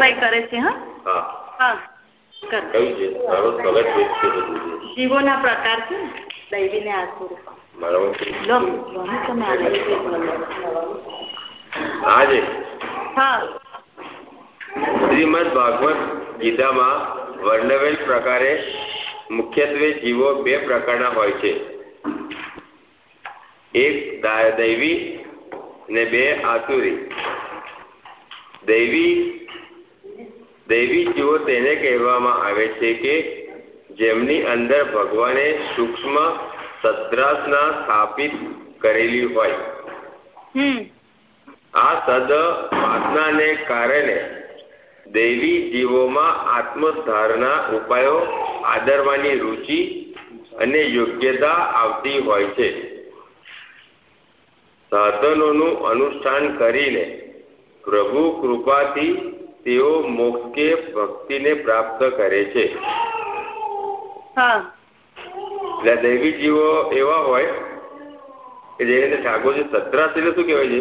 વિજયભાઈ કરે છે હા? હા. જીવોના પ્રકાર છે દૈવી ને આસુર આજે શ્રીમદ ભાગવત ગીતામાં વર્ણવેલ પ્રકારે મુખ્યત્વે જીવો બે પ્રકારના હોય છે. એક દૈવી ને બે આસુરી દૈવી દૈવી જીવો તેને કહેવામાં આવે છે કે જેમની અંદર ભગવાને સૂક્ષ્મ સદ્રાસના સ્થાપિત કરેલી હોય. આ સદ વાસનાને કારણે દૈવી જીવોમાં આત્મધારના ઉપાયો આદરવાની રુચિ અને યોગ્યતા આવતી હોય છે. સાધનોનું અનુષ્ઠાન કરીને પ્રભુ કૃપાથી તેઓ મોક્ષ કે ભક્તિને પ્રાપ્ત કરે છે. એટલે દૈવી જીવો એવા હોય કે જેને ઠાકોરજી સત્રાસ એટલે શું કહેવાય છે?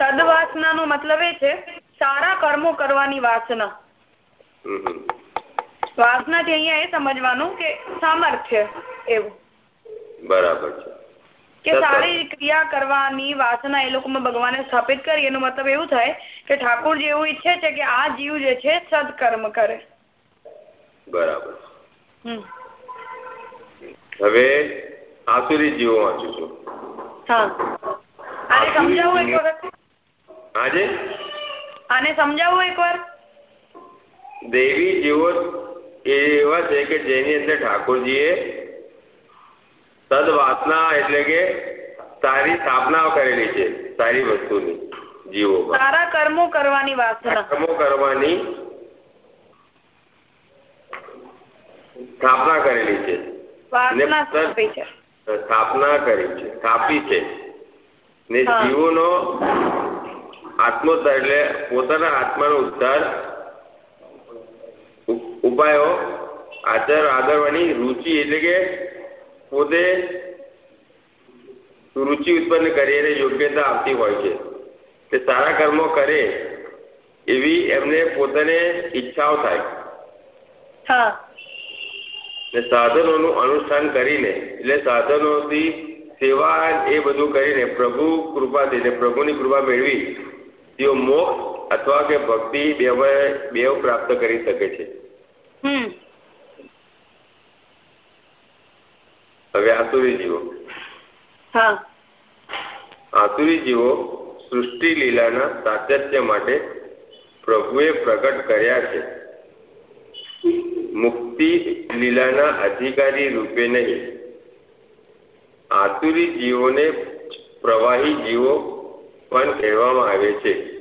સદવાસના નો મતલબ એ છે સારા કર્મો કરવાની વાસના. વાસના થી અહીંયા એ સમજવાનું કે સામર્થ્ય એવું. બરાબર છે. કે સારી ક્રિયા કરવાની વાસના એ લોકોમાં ભગવાને સ્થાપિત કરી. એનો મતલબ એવું થાય કે ઠાકોરજી એવું ઈચ્છે છે કે આ જીવ જે છે સદકર્મ કરે. બરાબર. હવે આસુરી જીવો વાંચું છું. હા. આને સમજાવું એક વખત. હાજે આને સમજાવું એક વાર. દેવી જીવો એવા છે કે જેની અંદર ઠાકોરજીએ સદવાસના એટલે કે સારી સ્થાપના કરેલી છે સારી વસ્તુની જીવો સારા કર્મો કરવાની વાસના. કર્મો કરવાની સ્થાપના કરેલી છે. સ્થાપના કરી છે સ્થાપી છે. ને જીવોનો આત્મોદ્ધાર એટલે પોતાના આત્માનો ઉદ્ધાર ઉપાયો આચાર આદરવાની રુચિ એટલે કે પોતે રુચિ ઉત્પન્ન કરી અને યોગ્યતા આપતી હોય છે. તે સારા કર્મો કરે એવી એમને પોતાને ઈચ્છાઓ થાય. ને સાધનોનું અનુષ્ઠાન કરીને એટલે સાધનોથી સેવા એ બધું કરીને પ્રભુ કૃપાથી એટલે પ્રભુની કૃપા મેળવી તેઓ મોક્ષ અથવા કે ભક્તિ બે પ્રાપ્ત કરી શકે છે. હવે આસુરી જીવો. આસુરી જીવો સૃષ્ટિ લીલાના સાતત્ય માટે પ્રભુએ પ્રગટ કર્યા છે. મુક્તિ લીલાના અધિકારી રૂપે નહીં. આતુરી જીવોને પ્રવાહી જીવો પણ કહેવામાં આવે છે.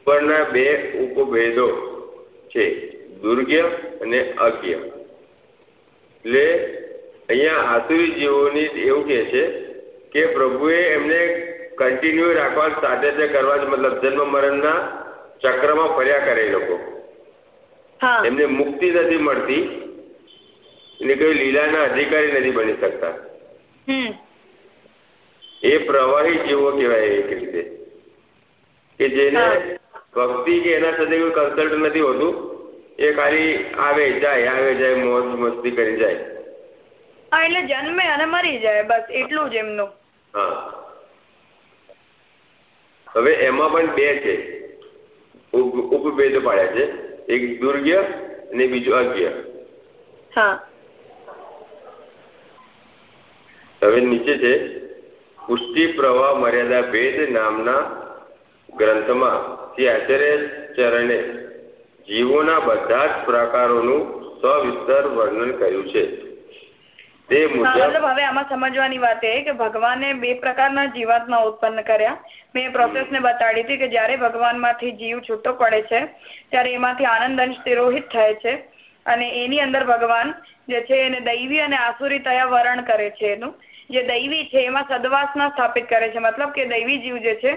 ઉપરના બે ઉપભેદો છે દુર્ગ્ય અને અજ્ઞ. એટલે અહીંયા આસુરી જીવોની એવું કે છે કે પ્રભુએ એમને કન્ટિન્યુ રાખવા સાથે કરવા મતલબ જન્મ મરણના ચક્રમાં ફર્યા કરે લોકો. એમને મુક્તિ નથી મળતી એટલે કોઈ લીલાના અધિકારી નથી બની શકતા. એ પ્રવાહી જીવો કહેવાય એક રીતે. કે જેને ભક્તિ કે એના સાથે કોઈ કન્સલ્ટ નથી હોતું એ ખાલી આવે જાય આવે જાય મોજ મસ્તી કરી જાય. હા એટલે જન્મે અને મરી જાય બસ એટલું જ એમનું. હા. હવે એમાં પણ બે છે. ઉપભેદ પાડ્યા છે. એક દુર્ગ્ય અને બીજું અજ્ઞ. હા. હવે નીચે છે. પુષ્ટિ પ્રવાહ મર્યાદા ભેદ નામના ગ્રંથમાં શ્રી આચાર્ય ચરણે જીવોના બધા જ પ્રકારોનું સવિસ્તર વર્ણન કર્યું છે. મતલબ હવે આમાં સમજવાની વાત એ કે ભગવાને બે પ્રકારના જીવાત્મા ઉત્પન્ન કર્યા. મેં પ્રોસેસ ને બતાડી હતી કે જયારે ભગવાનમાંથી જીવ છૂટો પડે છે ત્યારે એમાંથી આનંદ અંશ તિરોહિત થાય છે. અને એની અંદર ભગવાન જે છે એને દૈવી અને આસુરી તયા વરણ કરે છે એનું. જે દૈવી છે એમાં સદવાસના સ્થાપિત કરે છે. મતલબ કે દૈવી જીવ જે છે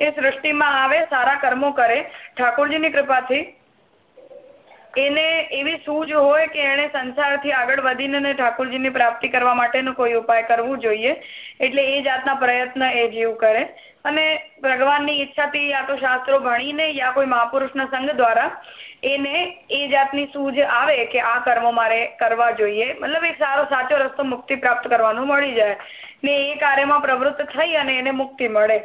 એ સૃષ્ટિમાં આવે સારા કર્મો કરે. ઠાકોરજીની કૃપાથી એને એવી સૂઝ હોય કે એને સંસારથી આગળ વધીને ઠાકોરજીની પ્રાપ્તિ કરવા માટેનો કોઈ ઉપાય કરવો જોઈએ. એટલે એ જાતના પ્રયત્ન એ જીવ કરે. અને ભગવાનની ઈચ્છાથી યા તો શાસ્ત્રો ભણીને યા કોઈ મહાપુરુષના સંઘ દ્વારા એને એ જાતની સૂઝ આવે કે આ કર્મો મારે કરવા જોઈએ. મતલબ એક સારો સાચો રસ્તો મુક્તિ પ્રાપ્ત કરવાનો મળી જાય. ને એ કાર્યમાં પ્રવૃત્ત થઈ અને એને મુક્તિ મળે.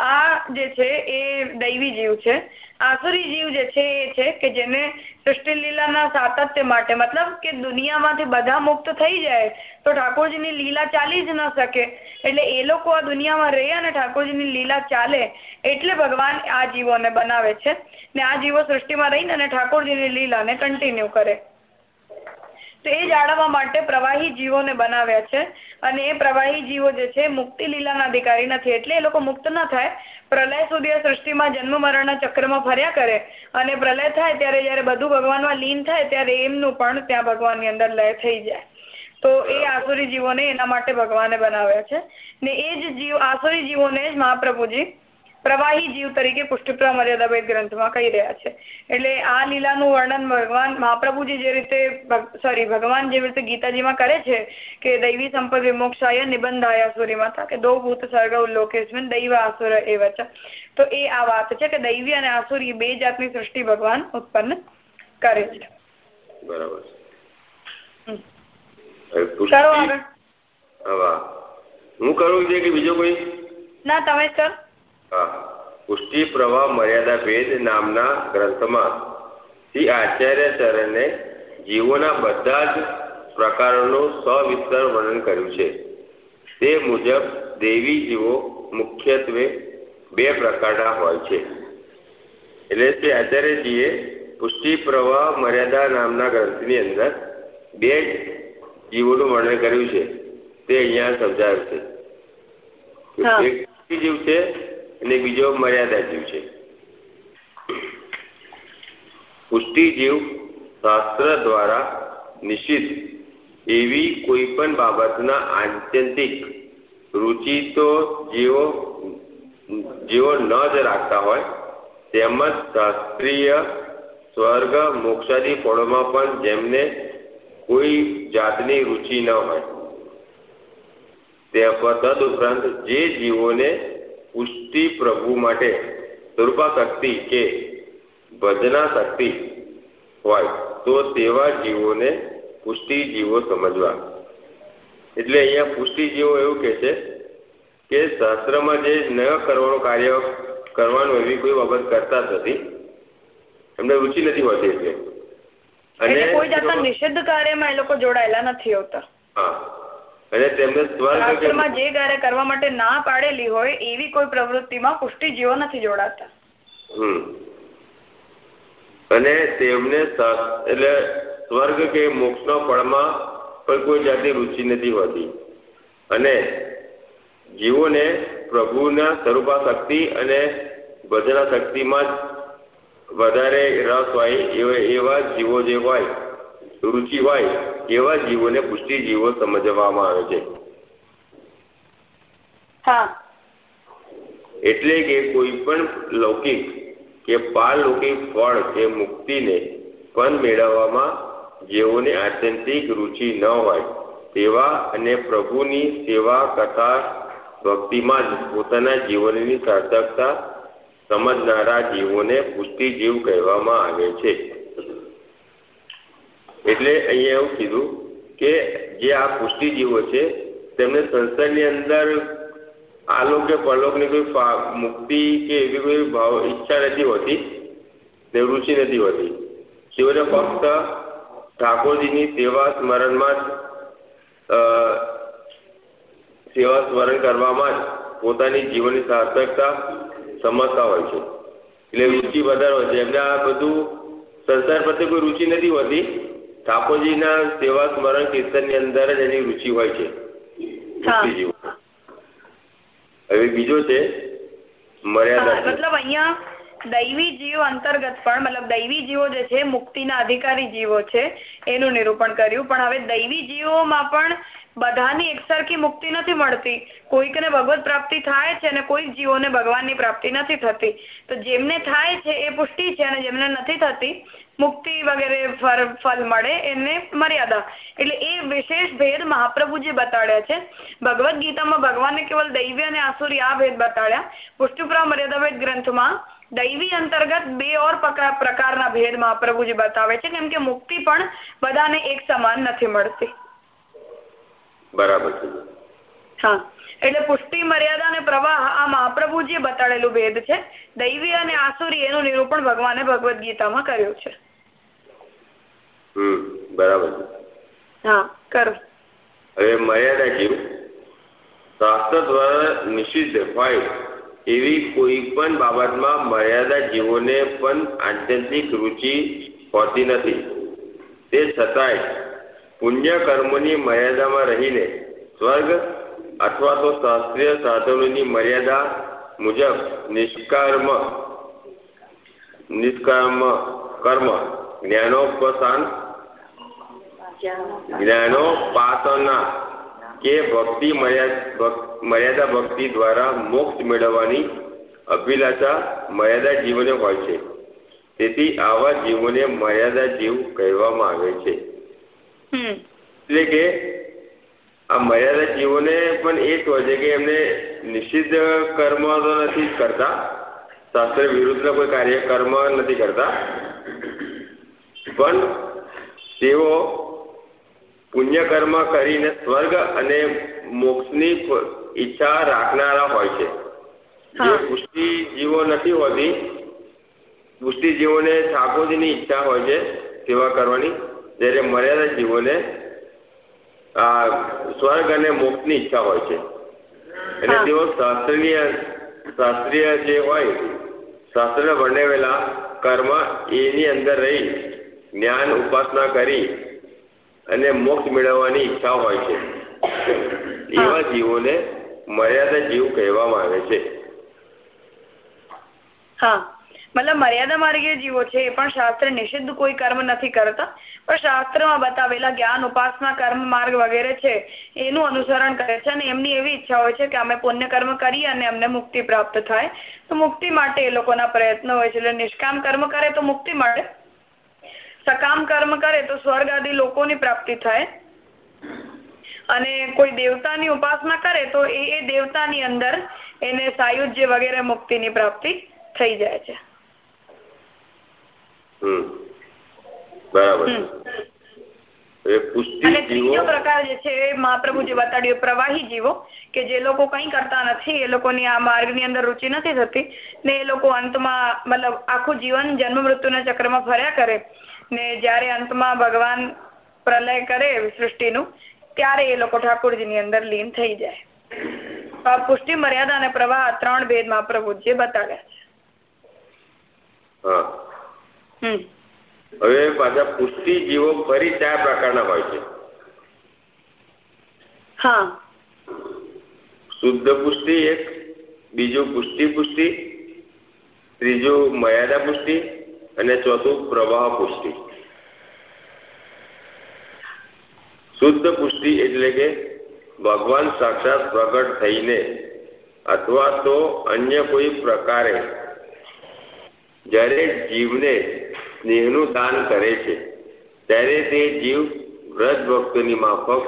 આ જે છે એ દૈવી જીવ છે. આસુરી જીવ જે છે એ છે કે જેને સૃષ્ટિ લીલાના સાતત્ય માટે, મતલબ કે દુનિયામાંથી બધા મુક્ત થઈ જાય, તો ઠાકોરજીની લીલા ચાલી જ ન શકે. એટલે એ લોકો આ દુનિયામાં રહે અને ઠાકોરજીની લીલા ચાલે એટલે ભગવાન આ જીવોને બનાવે છે. ને આ જીવો સૃષ્ટિમાં રહીને અને ઠાકોરજીની લીલાને કન્ટિન્યુ કરે. તો એ જાળવવા માટે પ્રવાહી જીવોને બનાવ્યા છે. અને એ પ્રવાહી જીવો જે છે, મુક્તિ લીલાના અધિકારી નથી. એટલે એ લોકો મુક્ત ન થાય. પ્રલય સુધી આ સૃષ્ટિમાં જન્મ મરણના ચક્રમાં ફર્યા કરે. અને પ્રલય થાય ત્યારે જયારે બધું ભગવાનમાં લીન થાય ત્યારે એમનું પણ ત્યાં ભગવાનની અંદર લય થઈ જાય. તો એ આસુરી જીવોને એના માટે ભગવાને બનાવ્યા છે. ને એ જ જીવ, આસુરી જીવોને જ મહાપ્રભુજી પ્રવાહી જીવ તરીકે પુષ્ટિપ્રા મર્યાદા વેદ ગ્રંથમાં કહી રહ્યા છે. એટલે આ લીલાનું વર્ણન ભગવાન મહાપ્રભુજી જે રીતે સોરી ભગવાન જેવી રીતે ગીતાજીમાં કરે છે કે દૈવી સંપદ વિમોક્ષાય નિબંધાય આસુરી માતા કે દો ભૂત સર્ગ ઉલ્લોકેસ્મિન દૈવ આસુર એવ તો એ આ વાત છે કે દૈવી અને આસુરી બે જાતની સૃષ્ટિ ભગવાન ઉત્પન્ન કરે છે. બરાબર. હું કરું છે કે બીજો કોઈ? ના તમે સર પુષ્ટિ પ્રવાહ મર્યાદા ભેદ નામના ગ્રંથમાં શ્રી આચાર્યચરણે જીવોના બધા જ પ્રકારોનું સવિસ્તર વર્ણન કર્યું છે. તે મુજબ દેવી જીવો મુખ્યત્વે બે પ્રકારના હોય છે. એટલે શ્રી આચાર્યજીએ પુષ્ટિ પ્રવાહ મર્યાદા નામના ગ્રંથની અંદર બે જીવોનું વર્ણન કર્યું છે. તે અહીંયા સમજાયું છે. એક જીવ છે અને બીજો મર્યાદા જીવ છે. પુષ્ટિ જીવ શાસ્ત્ર દ્વારા નિશ્ચિત એવી કોઈ પણ બાબતના આત્યંતિક રુચિ તો જેઓ જેઓ ન જ રાખતા હોય, તેમજ શાસ્ત્રીય સ્વર્ગ મોક્ષાદી ફળોમાં પણ જેમને કોઈ જાતની રુચિ ન હોય. તદ ઉપરાંત જે જીવોને પુષ્ટિ પ્રભુ માટે સ્વરૂપા શક્તિ કે ભજના શક્તિ હોય તો તેવા જીવોને પુષ્ટિ જીવો સમજવા. એટલે અહીંયા પુષ્ટિ જીવો એવું કે છે કે શાસ્ત્રમાં જે ન કરવાનું કાર્ય કરવાનું એવી કોઈ બાબત કરતા જ નથી. એમને રુચિ નથી હોતી એટલે. અને કોઈ જાતના નિષિદ્ધ કાર્યમાં એ લોકો જોડાયેલા નથી હોતા. હા. અને તેમને સ્વર્ગમાં જે કાર્ય કરવા માટે ના પાડેલી હોય એવી કોઈ પ્રવૃત્તિમાં પુષ્ટિ જીવો નથી જોડાતા. અને તેમને એટલે સ્વર્ગ કે મોક્ષ ફળમાં પણ કોઈ જાતની રુચિ નથી હોતી. અને જીવોને પ્રભુના સ્વરૂપા શક્તિ અને ભજના શક્તિમાં જ વધારે રસ હોય એવા જીવો જે હોય રુચિ હોય એવા જીવોને પુષ્ટિ જીવો સમજવામાં આવે છે? એટલે કે કોઈ પણ લૌકિક કે પારલૌકિક ફળ કે મુક્તિને પણ મેળવવામાં જેઓને આત્યંતિક રુચિ ન હોય તેવા અને પ્રભુની સેવા કથા ભક્તિમાં જ પોતાના જીવનની સાર્થકતા સમજનારા જીવોને પુષ્ટિ જીવ કહેવામાં આવે છે. એટલે અહીંયા એવું કીધું કે જે આ પુષ્ટિ જીવો છે, તેમને સંસારની અંદર આલોક કે પરલોકની કોઈ મુક્તિ કે એવી કોઈ ભાવ, ઈચ્છા નથી હોતી, ને રુચિ નથી હોતી. શિવને ફક્ત ઠાકોરજીની સેવા સ્મરણમાં જ સેવા સ્મરણ કરવામાં જ પોતાની જીવનની સાર્થકતા સમજતા હોય છે. એટલે રુચિ વધારે હોય છે. એમને આ બધું સંસાર પ્રત્યે કોઈ રુચિ નથી હોતી. ઠાકોરજીના સેવા સ્મરણ કીર્તનની અંદર જ એની રુચિ હોય છે. હવે બીજો છે મર્યાદા મતલબ અહીંયા દૈવી જીવો અંતર્ગત પણ મતલબ દૈવી જીવો જે છે મુક્તિના અધિકારી જીવો છે એનું નિરૂપણ કર્યું. પણ હવે દૈવી જીવોમાં પણ બધાની એકસરખી મુક્તિ નથી મળતી. કોઈકને ભગવત પ્રાપ્તિ થાય છે અને કોઈક જીવોને ભગવાનની પ્રાપ્તિ નથી થતી. તો જેમને થાય છે એ પુષ્ટિ છે અને જેમને નથી થતી, મુક્તિ વગેરે ફળ મળે એને મર્યાદા. એટલે એ વિશેષ ભેદ મહાપ્રભુજી બતાડ્યા છે. ભગવદ ગીતામાં ભગવાને કેવલ દૈવી અને આસુરી આ ભેદ બતાડ્યા. પુષ્ટિપુરા મર્યાદા ભેદ ગ્રંથમાં દૈવી અંતર્ગત બે ઓર પ્રકારના ભેદ મહાપ્રભુજી બતાવે છે. કેમ કે મુક્તિ પણ બધાને એક સમાન નથી મળતી. બરાબર હા એટલે પુષ્ટિ મર્યાદા અને પ્રવાહ આ મહાપ્રભુજીએ બતાડેલું ભેદ છે. દૈવી અને આસુરી એનું નિરૂપણ ભગવાને ભગવદ ગીતામાં કર્યું છે. બરાબર હા કરો. હવે મર્યાદા જીવ શાસ્ત્ર દ્વારા નિષિદ્ધ હોય એવી કોઈ પણ બાબતમાં મર્યાદા જીવોને પણ આત્યંતિક રુચિ હોતી નથી. તે છતાંય પુણ્ય કર્મોની મર્યાદામાં રહીને સ્વર્ગ અથવા તો શાસ્ત્રીય સાધનોની મર્યાદા મુજબ નિષ્કર્મ નિષ્કર્મ કર્મ, જ્ઞાનોપસાન, જ્ઞાનોપાસના કે ભક્તિ, મર્યાદા ભક્તિ દ્વારા મોક્ષ મેળવવાની અભિલાષા મર્યાદા જીવને હોય છે. તેથી આવા જીવોને મર્યાદા જીવ કહેવામાં આવે છે. એટલે કે આ મર્યાદા જીવોને પણ એ જ હોય છે કે એમને નિષિદ્ધ કર્મ તો નથી કરતા. શાસ્ત્ર વિરુદ્ધ કોઈ કાર્ય કર્મ નથી કરતા. પણ તેઓ પુણ્ય કર્મ કરીને સ્વર્ગ અને મોક્ષની ઈચ્છા રાખનારા હોય છે. જે પુષ્ટિ જીવો નથી હોતી પુષ્ટિ જીવોને ઠાકોરજીની ઈચ્છા હોય છે સેવા કરવાની. જ્યારે મર્યાદા જીવોને આ સ્વર્ગ અને મોક્ષની ઈચ્છા હોય છે. અને તેઓ શાસ્ત્રીય શાસ્ત્રીય જે હોય શાસ્ત્ર વર્ણવેલા કર્મ એની અંદર રહી જ્ઞાન ઉપાસના કરી અને મોક્ષ મેળવવાની ઈચ્છા હોય છે. એવા જીવોને મર્યાદા જીવ કહેવામાં આવે છે. હા. મતલબ મર્યાદા માર્ગીય જીવો છે એ પણ શાસ્ત્ર નિષિદ્ધ કોઈ કર્મ નથી કરતા. પણ શાસ્ત્રમાં બતાવેલા જ્ઞાન, ઉપાસના, કર્મ, માર્ગ વગેરે છે એનું અનુસરણ કરે છે અને એમની એવી ઈચ્છા હોય છે કે અમે પુણ્ય કર્મ કરીએ અને અમને મુક્તિ પ્રાપ્ત થાય. તો મુક્તિ માટે એ લોકોના પ્રયત્નો હોય છે. એટલે નિષ્કામ કર્મ કરે તો મુક્તિ મળે. સકામ કર્મ કરે તો સ્વર્ગ આદિ લોકોની પ્રાપ્તિ થાય. અને કોઈ દેવતાની ઉપાસના કરે તો એ દેવતાની અંદર એને સાયુજ્ય વગેરે મુક્તિની પ્રાપ્તિ થઈ જાય છે. અને ત્રીજો પ્રકાર જે છે મહાપ્રભુ જે બતાડ્યું પ્રવાહી જીવો કે જે લોકો કઈ કરતા નથી એ લોકોની આ માર્ગની અંદર રુચિ નથી થતી ને એ લોકો અંતમાં મતલબ આખું જીવન જન્મ મૃત્યુના ચક્રમાં ફર્યા કરે ને જયારે અંતમાં ભગવાન પ્રલય કરે સૃષ્ટિનું ત્યારે એ લોકો ઠાકોરજી ની અંદર લીન થઈ જાય. પુષ્ટિ મર્યાદા અને પ્રવાહ ત્રણ ભેદ મહાપ્રભુ જે બતાડ્યા છે હવે પાછા પુષ્ટિ જીવો ફરી ચાર પ્રકારના હોય છે. શુદ્ધ પુષ્ટિ એક બીજું પુષ્ટિ પુષ્ટિ ત્રીજું મર્યાદા પુષ્ટિ અને ચોથું પ્રવાહ પુષ્ટિ. શુદ્ધ પુષ્ટિ એટલે કે ભગવાન સાક્ષાત પ્રગટ થઈને અથવા તો અન્ય કોઈ પ્રકારે જ્યારે જીવને સ્નેહનું દાન કરે છે. ત્યારે તે જીવ વ્રત ભક્તોની માફક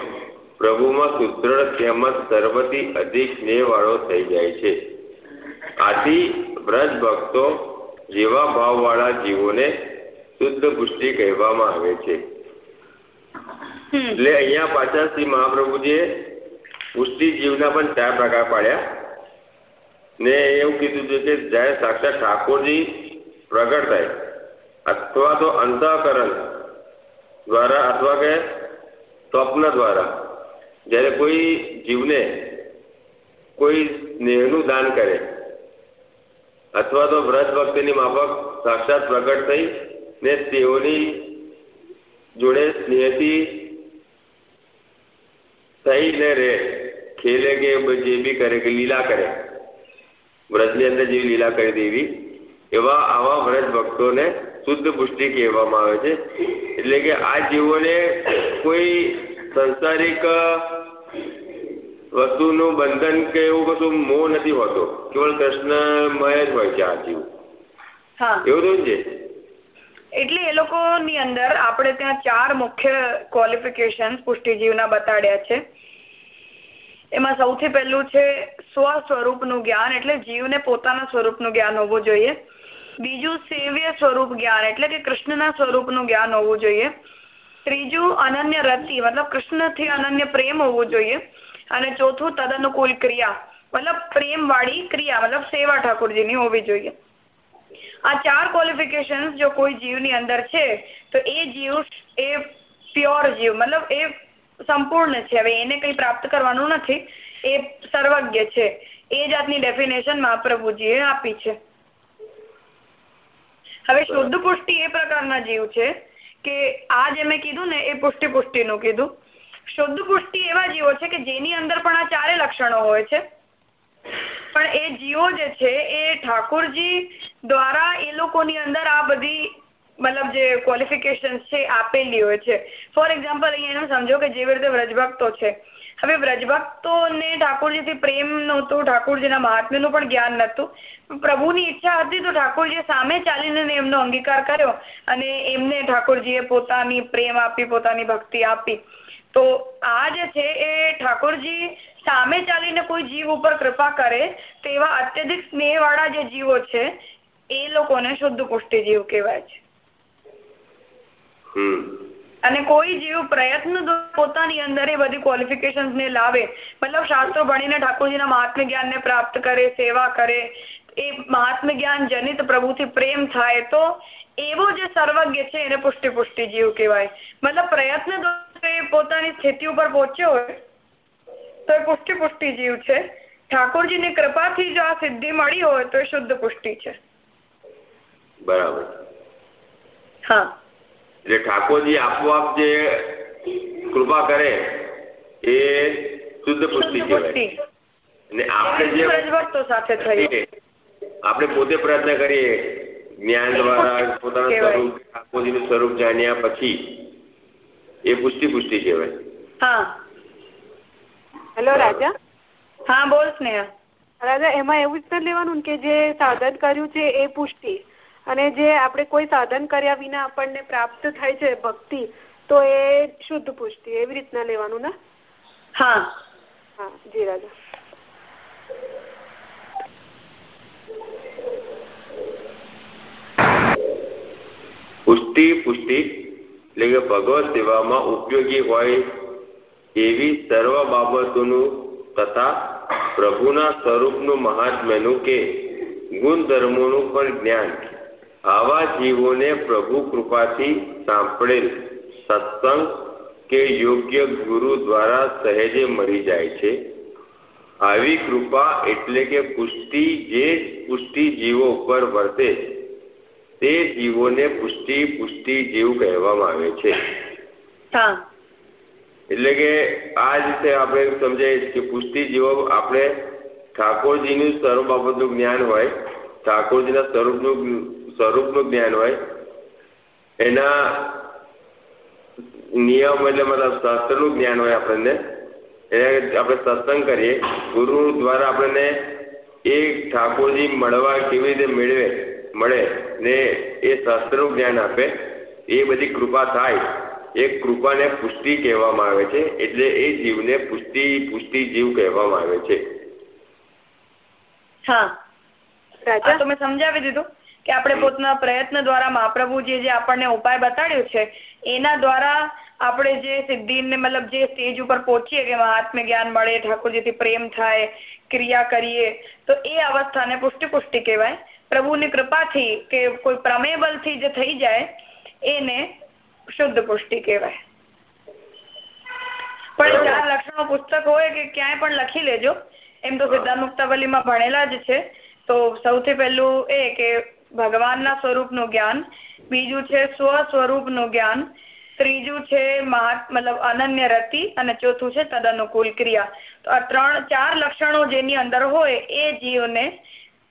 પ્રભુમાં સુદ્રઢ તેમજ સર્વથી અધિક સ્નેહ વાળો થઈ જાય છે. આથી વ્રત ભક્તો જેવા ભાવ વાળા જીવોને શુદ્ધ પુષ્ટિ કહેવામાં આવે છે. એટલે અહીંયા પાછા શ્રી મહાપ્રભુજીએ પુષ્ટિ જીવના પણ ચાર પ્રકાર પાડ્યા. ને એવું કીધું છે કે જયારે સાક્ષાત ઠાકોરજી પ્રગટ થાય અથવા તો અંતઃકરણ દ્વારા અથવા કે સ્વપ્ન દ્વારા જ્યારે કોઈ જીવને કોઈ સ્નેહનું દાન કરે અથવા તો વ્રત ભક્તિની માફક સાક્ષાત પ્રગટ થઈ ને તેઓની જોડે સ્નેહથી થઈને રહે ખેલે કે જે બી કરે કે લીલા કરે વ્રતની અંદર જેવી લીલા કરી દેવી એવા આવા વ્રત ભક્તોને શુદ્ધ પુષ્ટિ કહેવામાં આવે છે. એટલે કે આ જીવોને કોઈ સંસારિક વસ્તુનું બંધન કે એવું કશું મોહ નથી હોતો. કેવળ કૃષ્ણમય જ હોય છે આ જીવ. એવું છે? એટલે એ લોકોની અંદર આપણે ત્યાં ચાર મુખ્ય ક્વોલિફિકેશન પુષ્ટિજીવના બતાડ્યા છે. એમાં સૌથી પહેલું છે સ્વ સ્વરૂપનું જ્ઞાન એટલે જીવને પોતાના સ્વરૂપનું જ્ઞાન હોવું જોઈએ. બીજું સેવ્ય સ્વરૂપ જ્ઞાન એટલે કે કૃષ્ણના સ્વરૂપનું જ્ઞાન હોવું જોઈએ. ત્રીજું અનન્ય રતિ, મતલબ કૃષ્ણથી અનન્ય પ્રેમ હોવું જોઈએ. અને ચોથું તદનુકૂળ ક્રિયા, મતલબ પ્રેમ વાળી ક્રિયા, મતલબ સેવા ઠાકોરજીની હોવી જોઈએ. આ ચાર ક્વોલિફિકેશન જો કોઈ જીવની અંદર છે, તો એ જીવ, એ પ્યોર જીવ, મતલબ એ સંપૂર્ણ છે. હવે એને કઈ પ્રાપ્ત કરવાનું નથી. એ સર્વજ્ઞ છે. એ જાતની ડેફિનેશન મહાપ્રભુજીએ આપી છે. હવે શુદ્ધ પુષ્ટિ એ પ્રકારના જીવ છે કે આ જે મેં કીધું ને એ પુષ્ટિ પુષ્ટિનું કીધું. શુદ્ધ પુષ્ટિ એવા જીવો છે કે જેની અંદર પણ આ ચારે લક્ષણો હોય છે. પણ એ જીવો જે છે એ ઠાકોરજી દ્વારા એ લોકોની અંદર આ બધી મતલબ જે ક્વોલિફિકેશન છે આપેલી હોય છે. ફોર એક્ઝામ્પલ અહીંયા એનું સમજો કે જેવી રીતે વ્રજભક્તો છે હવે વ્રજભક્તોને ઠાકોરજીથી પ્રેમ નહોતું, ઠાકોરજીના મહાત્મ્યનું પણ જ્ઞાન નહોતું. પ્રભુની ઈચ્છા હતી તો ઠાકોરજીએ સામે ચાલીને એમનો અંગીકાર કર્યો અને એમને ઠાકોરજીએ પોતાની પ્રેમ આપી, પોતાની ભક્તિ આપી. તો આ જે છે એ ઠાકોરજી સામે ચાલીને કોઈ જીવ ઉપર કૃપા કરે તેવા અત્યધિક સ્નેહ વાળા જે જીવો છે, એ લોકોને શુદ્ધ પુષ્ટિ જીવ કહેવાય છે. અને કોઈ જીવ પ્રયત્ન પોતાની અંદર એ બધી ક્વોલિફિકેશન ને લાવે મતલબ શાસ્ત્રો ભણીને ઠાકોરજીના મહાત્મ જ્ઞાનને પ્રાપ્ત કરે સેવા કરે એ મહાત્મ્ય જ્ઞાન જનિત પ્રભુથી પ્રેમ થાય તો એવો જે સર્વજ્ઞ છે એને પુષ્ટિ પુષ્ટિ જીવ કહેવાય. મતલબ પ્રયત્ન એ પોતાની સ્થિતિ ઉપર પહોંચ્યો હોય તો એ પુષ્ટિ પુષ્ટિ જીવ છે. ઠાકોરજીની કૃપાથી જો આ સિદ્ધિ મળી હોય તો એ શુદ્ધ પુષ્ટિ છે. બરાબર. હા. એટલે ઠાકોરજી આપોઆપ જે કૃપા કરે એ શુદ્ધ પુષ્ટિ કહેવાય. અને આપણે જે આપણે પોતે પ્રયત્ન કરીએ. જ્ઞાન દ્વારા પોતાનું સ્વરૂપ ઠાકોરજીનું સ્વરૂપ જાણ્યા પછી એ પુષ્ટિ પુષ્ટિ કહેવાય. હા. હેલો રાજા. હા બોલ સ્નેહા. રાજા એમાં એવું જ લેવાનું કે જે સાધન કર્યું છે એ પુષ્ટિ. અને જે આપણે કોઈ સાધન કર્યા વિના આપણને પ્રાપ્ત થાય છે ભક્તિ તો એ શુદ્ધ પુષ્ટિ એવી રીતના લેવાનું ને? હા. હા જી રાજા. પુષ્ટિ પુષ્ટિ એટલે કે ભગવત સેવામાં ઉપયોગી હોય એવી સર્વ બાબતોનું તથા પ્રભુના સ્વરૂપનું મહાત્મ્યનું કે ગુણધર્મોનું પણ જ્ઞાન. આવા જીવોને પ્રભુ કૃપાથી સાંપડેલ સત્સંગ કે યોગ્ય ગુરુ દ્વારા સહેજે મળી જાય છે. આવી કૃપા એટલે કે પુષ્ટિ જે પુષ્ટિ જીવો ઉપર વર્તે તે જીવોને પુષ્ટિ પુષ્ટિ જીવ કહેવામાં આવે છે. એટલે કે આ રીતે આપણે સમજાય કે પુષ્ટિ જીવો આપણે ઠાકોરજીનું સર્વ બાબતનું જ્ઞાન હોય ઠાકોરજીના સ્વરૂપનું સ્વરૂપનું જ્ઞાન હોય એના નિયમ એટલે મતલબ શાસ્ત્રનું જ્ઞાન હોય આપણને એને આપણે સત્સંગ કરીએ ગુરુ દ્વારા આપણને એ ઠાકોરજી મળવા કેવી રીતે મેળવે મળે ને એ શાસ્ત્રનું જ્ઞાન આપે એ બધી કૃપા થાય એ કૃપાને પુષ્ટિ કહેવામાં આવે છે એટલે એ જીવને પુષ્ટિ પુષ્ટિ જીવ કહેવામાં આવે છે. હા. તમે સમજાવી દીધું. કે આપણે પોતાના પ્રયત્ન દ્વારા મહાપ્રભુજી જે આપણને ઉપાય બતાડ્યો છે, એના દ્વારા આપણે જે સિદ્ધિને મતલબ જે સ્ટેજ ઉપર પહોંચીએ કે મહાત્મ્ય જ્ઞાન મળે, ઠાકોરજીથી પ્રેમ થાય, ક્રિયા કરીએ, તો એ અવસ્થાને પુષ્ટિ પુષ્ટિ કહેવાય. પ્રભુની કૃપાથી કે કોઈ પ્રમેબલથી જે થઈ જાય, એને શુદ્ધ પુષ્ટિ કહેવાય. પણ ચાર લક્ષણો પુસ્તક હોય કે ક્યાંય પણ લખી લેજો. એમ તો સિદ્ધાંત મુક્તાવલીમાં ભણેલા જ છે. તો સૌથી પહેલું એ કે ભગવાનના સ્વરૂપનું જ્ઞાન બીજું છે સ્વ સ્વરૂપનું જ્ઞાન ત્રીજું છે મતલબ અનન્ય રતિ અને ચોથું છે તદનુકૂળ ક્રિયા. તો આ ત્રણ ચાર લક્ષણો જેની અંદર હોય એ જીવને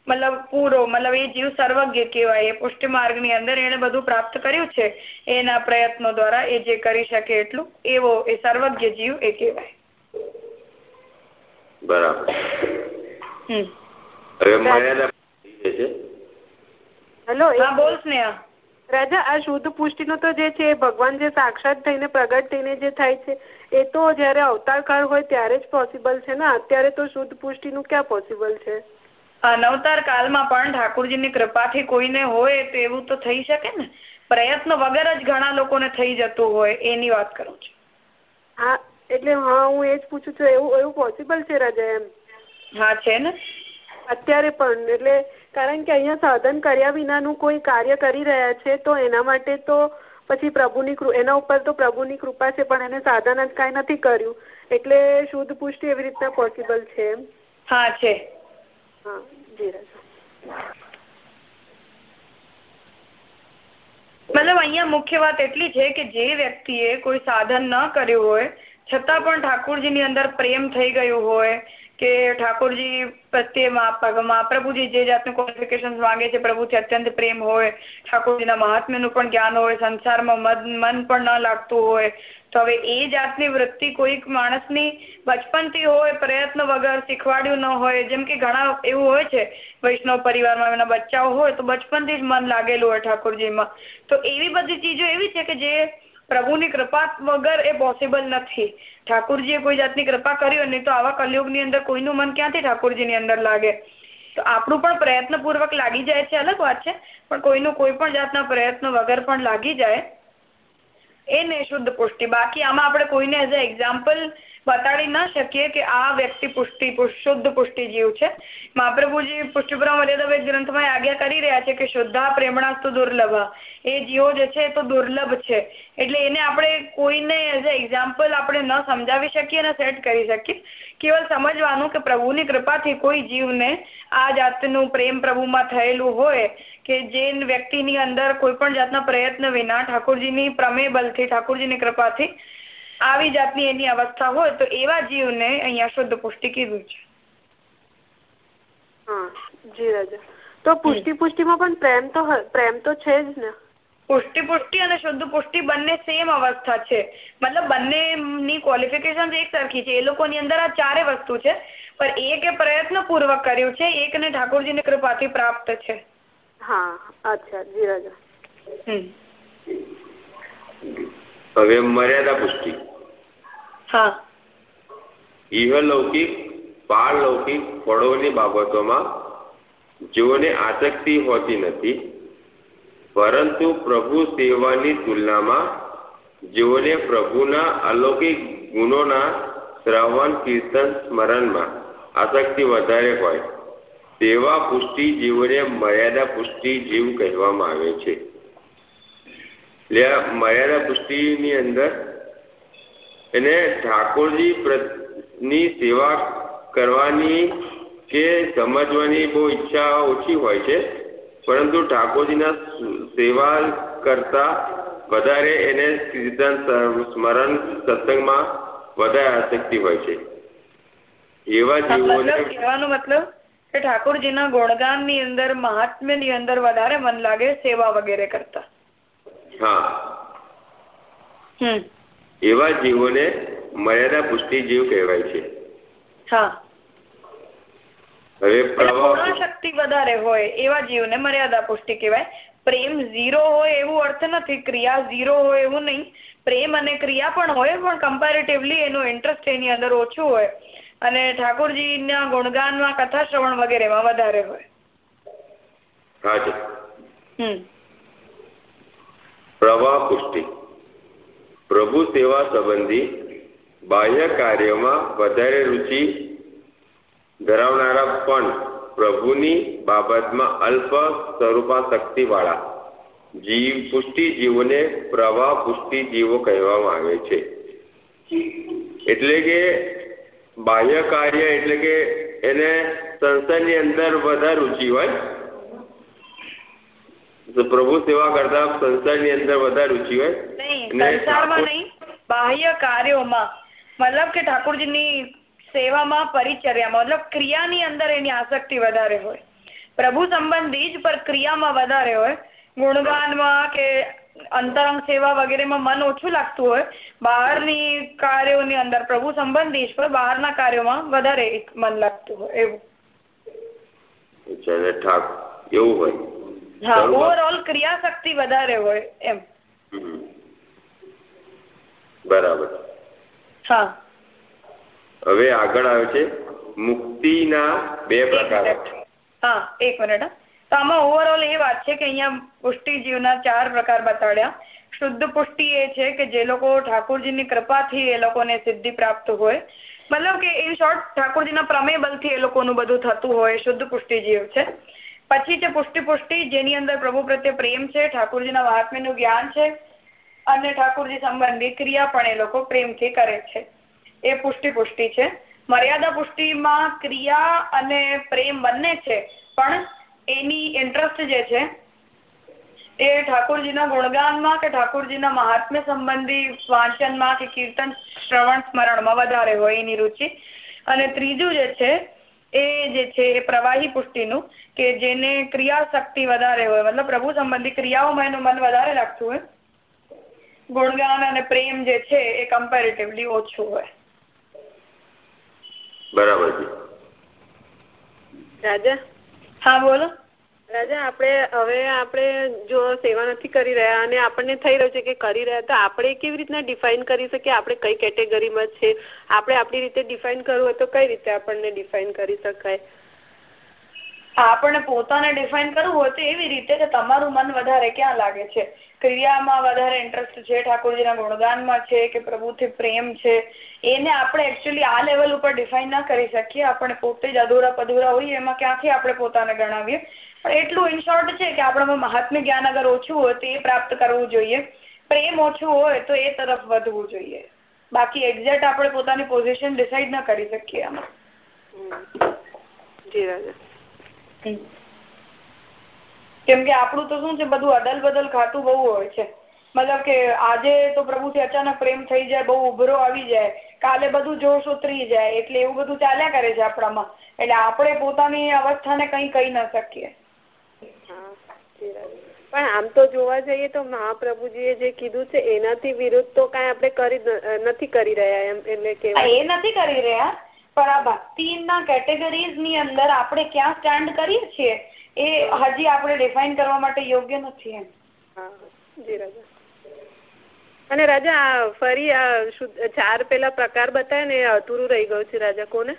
મતલબ પૂરો મતલબ એ જીવ સર્વજ્ઞ કહેવાય. એ પુષ્ટિ માર્ગની અંદર એને બધું પ્રાપ્ત કર્યું છે. એના પ્રયત્નો દ્વારા એ જે કરી શકે એટલું એવો એ સર્વજ્ઞ જીવ એ કહેવાય. બરાબર. હવે મર્યાદા છે. હેલો બોલ સ્નેહા. રાજા આ શુદ્ધ પુષ્ટિ નું તો જે છે ભગવાન જે સાક્ષાત થઈને પ્રગટ થઈને જે થાય છે એ તો જયારે અવતાર કાળ હોય ત્યારે જ પોસિબલ છે ને? અત્યારે તો શુદ્ધ પુષ્ટિ નું ક્યાં પોસિબલ છે? અનવતાર કાળમાં પણ ઠાકુરજીની કૃપાથી કોઈને હોય તો એવું તો થઈ શકે ને? પ્રયત્ન વગર જ ઘણા લોકોને થઈ જતું હોય એની વાત કરું છું. હા એટલે હા હું એ જ પૂછું છું એવું એવું પોસિબલ છે રાજા એમ? હા છે ને? અત્યારે પણ એટલે કારણ કે અહીંયા સાધન કર્યા વિનાનું કોઈ કાર્ય કરી રહ્યા છે તો એના માટે તો પછી પ્રભુની એના ઉપર તો પ્રભુની કૃપા છે પણ એને સાધન જ કાંઈ નથી કર્યું. એટલે શુદ્ધ પુષ્ટિ એવી રીતના પોસિબલ છે હા છે. હા જી રાજા. મતલબ અહીંયા મુખ્ય વાત એટલી છે કે જે વ્યક્તિએ કોઈ સાધન ન કર્યું હોય છતાં પણ ઠાકોરજીની અંદર પ્રેમ થઈ ગયું હોય કે ઠાકોરજી પ્રત્યે મહાપ્રભુજી જે જાતનું ક્વોલિફિકેશન માંગે છે, પ્રભુથી અત્યંત પ્રેમ હોય, ઠાકોરજીના મહાત્મ્યનું પણ જ્ઞાન હોય, સંસારમાં મન પણ ન લાગતું હોય, તો હવે એ જાતની વૃત્તિ કોઈક માણસની બચપનથી હોય, પ્રયત્ન વગર શીખવાડ્યું ન હોય, જેમ કે ઘણા એવું હોય છે, વૈષ્ણવ પરિવારમાં એના બચ્ચાઓ હોય, તો બચપનથી જ મન લાગેલું હોય ઠાકોરજીમાં. તો એવી બધી ચીજો એવી છે કે જે પ્રભુની કૃપા વગર એ પોસિબલ નથી. ઠાકોરજીએ કોઈ જાતની કૃપા કરી નહીં તો આવા કલયુગની અંદર કોઈનું મન ક્યાંથી ઠાકોરજીની અંદર લાગે? તો આપણું પણ પ્રયત્નપૂર્વક લાગી જાય છે, અલગ વાત છે, પણ કોઈનું કોઈ પણ જાતના પ્રયત્ન વગર પણ લાગી જાય. એને શુદ્ધ પુષ્ટિ. બાકી આમાં આપણે કોઈને એઝ એક્ઝામ્પલ બતાડી ના શકીએ કે આ વ્યક્તિ પુષ્ટિ શુદ્ધ પુષ્ટિ જીવ છે. મહાપ્રભુજી પુષ્ટિપુરા મર્યાદા ગ્રંથમાં આજ્ઞા કરી રહ્યા છે કે શુદ્ધા પ્રેમણાસ્તુ, દુર્લભ. એ જીવો જે છે તો દુર્લભ છે. એટલે એને આપણે કોઈને એઝ અ એક્ઝામ્પલ આપણે ન સમજાવી શકીએ અને સેટ કરી શકીએ. કેવલ સમજવાનું કે પ્રભુની કૃપાથી કોઈ જીવને આ જાતનું પ્રેમ પ્રભુમાં થયેલું હોય કે જે વ્યક્તિની અંદર કોઈ પણ જાતના પ્રયત્ન વિના ઠાકોરજીની પ્રમેય બલથી, ઠાકોરજીની કૃપાથી આવી જાતની એની અવસ્થા હોય તો એવા જીવને અહીંયા શુદ્ધ પુષ્ટિ કીધું છે. જી રાજા. તો પુષ્ટિ પુષ્ટિમાં પણ પ્રેમ તો પ્રેમ તો છે જ ને. પુષ્ટિ પુષ્ટિ અને શુદ્ધ પુષ્ટિ બંને સેમ અવસ્થા છે. મતલબ બંને ની ક્વોલિફિકેશન એક સરખી છે. એ લોકોની અંદર આ ચારે વસ્તુ છે. પણ એક પ્રયત્ન પૂર્વક કર્યું છે એક ને ઠાકોરજીની કૃપાથી પ્રાપ્ત છે. હા અચ્છા જી રાજા. હવે મર્યાદા પુષ્ટિ. હા. ઇહલૌકિક, પારલૌકિક ફળોની બાબતોમાં જેઓને આસક્તિ હોતી નથી, પરંતુ પ્રભુ સેવાની તુલનામાં જેઓને પ્રભુના અલૌકિક ગુણોના શ્રવણ, કીર્તન, સ્મરણમાં આસક્તિ વધારે હોય, તેવા પુષ્ટિ જીવોને મર્યાદા પુષ્ટિ જીવ કહેવામાં આવે છે. મર્યાદા પુષ્ટિની અંદર એને ઠાકોરજી ની સેવા કરવાની કે સમજવાની બહુ ઈચ્છા ઓછી હોય છે. પરંતુ ઠાકોરજીના સેવા કરતા વધારે એને કીર્તન સ્મરણ સત્સંગમાં વધારે આસક્તિ હોય છે. એવા જીવોને કહેવાનો મતલબ કે ઠાકોરજીના ગુણગાનની અંદર મહાત્મ્યની અંદર વધારે મન લાગે સેવા વગેરે કરતા. હા. હમ. એવા જીવોને મર્યાદા પુષ્ટિ જીવ કહેવાય છે. હવે પ્રવાહ શક્તિ વધારે હોય એવા જીવને મર્યાદા પુષ્ટિ કહેવાય. પ્રેમ ઝીરો હોય એવું અર્થ નથી ક્રિયા ઝીરો હોય એવું નહીં. પ્રેમ અને ક્રિયા પણ હોય પણ કમ્પેરેટિવલી એનો ઇન્ટરેસ્ટ એની અંદર ઓછું હોય. અને ઠાકોરજીના ગુણગાનમાં કથા શ્રવણ વગેરેમાં વધારે હોય. પ્રવાહ પુષ્ટિ. પ્રભુ સેવા સંબંધી બાહ્ય કાર્યમાં વધારે રુચિ ધરાવનારા પણ પ્રભુની બાબતમાં અલ્પ સ્વરૂપાશક્તિ વાળા જીવ પુષ્ટિ જીવોને પ્રવાહ પુષ્ટિ જીવો કહેવામાં આવે છે. એટલે કે બાહ્ય કાર્ય એટલે કે એને સંસારની અંદર વધારે રુચિ હોય પ્રભુ સેવા કરતા સંસારની અંદર વધારે રુચિ હોય? સંસારમાં નહીં બાહ્ય કાર્યોમાં. મતલબ કે ઠાકોરજીની સેવામાં પરિચર્યામાં મતલબ ક્રિયાની અંદર એની આસક્તિ વધારે હોય. પ્રભુ સંબંધી જ પર ક્રિયામાં વધારે હોય. ગુણગાનમાં કે અંતરંગ સેવા વગેરેમાં મન ઓછું લાગતું હોય. બહારની કાર્યોની અંદર પ્રભુ સંબંધી ઈશ્વર બહારના કાર્યોમાં વધારે મન લાગતું હોય એવું. એવું હોય. હા ઓવરઓલ ક્રિયાશક્તિ વધારે હોય એમ. બરાબર. હા. હવે આગળ આવે છે મુક્તિના બે પ્રકાર. હા એક મિનિટ તો આમાં ઓવરઓલ એ વાત છે કે અહીંયા પુષ્ટિ જીવના ચાર પ્રકાર બતાડ્યા. શુદ્ધ પુષ્ટિ એ છે કે જે લોકો ઠાકોરજીની કૃપાથી એ લોકોને સિદ્ધિ પ્રાપ્ત હોય. મતલબ કે ઇન શોર્ટ ઠાકોરજીના પ્રમેય બલથી એ લોકોનું બધું થતું હોય શુદ્ધ પુષ્ટિ જીવ છે. પછી છે પુષ્ટિ પુષ્ટિ, જેની અંદર પ્રભુ પ્રત્યે પ્રેમ છે, ઠાકોરજીના મહાત્મ્યનું જ્ઞાન છે, અને ઠાકોરજી સંબંધી ક્રિયા પણ એ લોકો પ્રેમથી કરે છે. એ પુષ્ટિ પુષ્ટિ છે. મર્યાદા પુષ્ટિમાં ક્રિયા અને પ્રેમ બંને છે, પણ એની ઇન્ટરેસ્ટ જે છે, એ ઠાકોરજીના ગુણગાનમાં કે ઠાકોરજીના મહાત્મ્ય સંબંધી વાંચનમાં કે કીર્તન, શ્રવણ, સ્મરણમાં વધારે હોય એની રુચિ. અને ત્રીજું જે છે એ જે છે એ પ્રવાહી પુષ્ટિનું કે જેને ક્રિયા શક્તિ વધારે હોય. મતલબ પ્રભુ સંબંધી ક્રિયાઓમાં એનું મન વધારે લાગતું હોય. ગુણગાન અને પ્રેમ જે છે એ કમ્પેરેટિવલી ઓછું હોય. બરાબર રાજા? હા બોલો. રાજા, આપણે હવે આપણે જો સેવા નથી કરી રહ્યા અને આપણને થઈ રહ્યું છે કે કરી રહ્યા, તો આપણે કેવી રીતના ડિફાઇન કરી શકીએ? આપણે કઈ કેટેગરીમાં છે? આપણે આપણી રીતે ડિફાઇન કરવું હોય તો કઈ રીતે આપણને ડિફાઇન કરી શકાય? આપણને પોતાને ડિફાઇન કરવું હોય તો એવી રીતે કે તમારું મન વધારે ક્યાં લાગે છે? ક્રિયામાં વધારે ઇન્ટરેસ્ટ છે, ઠાકોરજીના ગુણગાનમાં છે કે પ્રભુથી પ્રેમ છે? એને આપણે એકચ્યુઅલી આ લેવલ ઉપર ડિફાઇન ના કરી શકીએ. આપણે પોતે જ અધૂરા પધૂરા હોઈએ, એમાં ક્યાંથી આપણે પોતાને ગણાવીએ? એટલું ઇન શોર્ટ છે કે આપણામાં મહાત્મ્ય જ્ઞાન અગર ઓછું હોય તો એ પ્રાપ્ત કરવું જોઈએ. પ્રેમ ઓછું હોય તો એ તરફ વધવું જોઈએ. બાકી એક્ઝેક્ટ આપણે પોતાની પોઝિશન ડિસાઈડ ના કરી શકીએ આમાં. કેમ કે આપણું તો શું છે બધું અદલ બદલ ખાતું બહુ હોય છે. મતલબ કે આજે તો પ્રભુથી અચાનક પ્રેમ થઈ જાય બહુ ઉભરો આવી જાય કાલે બધું જોશ ઉતરી જાય એટલે એવું બધું ચાલ્યા કરે છે આપણામાં. એટલે આપણે પોતાની અવસ્થાને કઈ કહી ના શકીએ. પણ આમ તો જોવા જઈએ તો મહાપ્રભુજીએ જે કીધું છે એનાથી વિરુદ્ધ તો કઈ આપણે કરી નથી કરી રહ્યા એમ એટલે કે એ નથી કરી રહ્યા પણ આ ભક્તિના કેટેગરીઝની અંદર આપણે ક્યાં સ્ટેન્ડ કરીએ છીએ એ હજી આપણે ડિફાઇન કરવા માટે યોગ્ય નથી એમ. જી રાજા. અને રાજા ફરી આ ચાર પેલા પ્રકાર બતાવે ને અધૂરું રહી ગયું છે રાજા કોને?